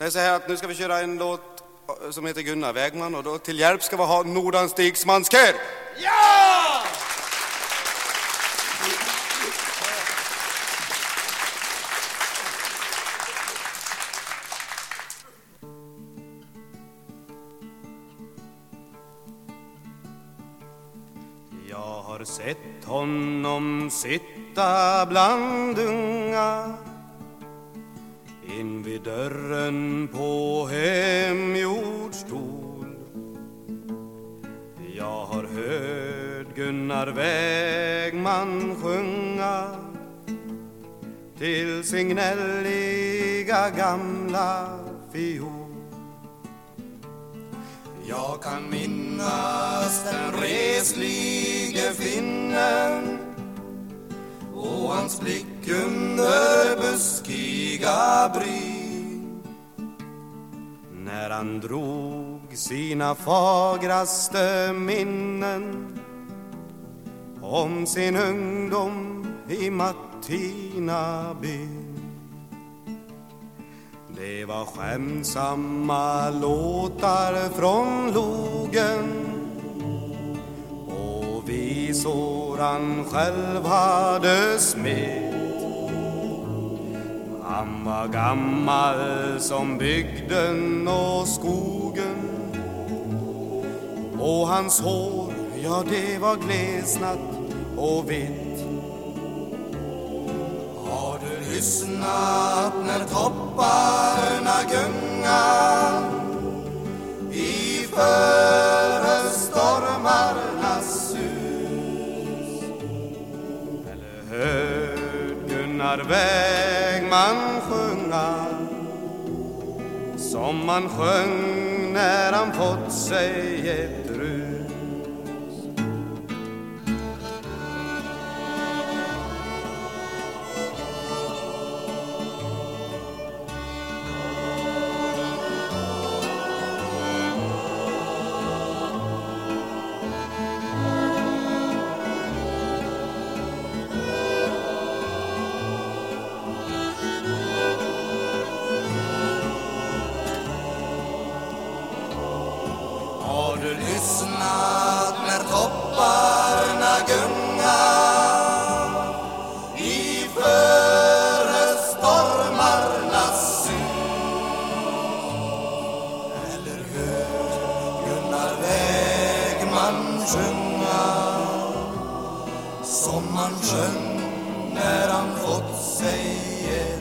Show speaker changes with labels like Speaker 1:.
Speaker 1: Det är så här att nu ska vi köra en låt eh, som heter Gunnar Vägman och då till hjälp ska vi ha Nordanstigs kör!
Speaker 2: Ja!
Speaker 1: Jag har sett honom sitta bland unga Invid dörren på hemgjord stol. Jag har hört Gunnar Vägman sjunga till sin gnälliga gamla fiol. Jag kan minnas den reslige finnen hans blick under buskiga bryn när han drog sina fagraste minnen om sin ungdom i Martinabyn det var skämsamma låtar från logen visor han själv hade smitt. Han var gammal som bygden och skogen och hans hår, ja det var glesnat och vitt har du lyssnat när toppar hört väg man sjunga som man sjöng när han fått sig ett rus? Du lyssnat när topparna gungar i förestormarnas sus? Eller hört Gunnar Vägman sjunga som man sjöng när han fått sig ett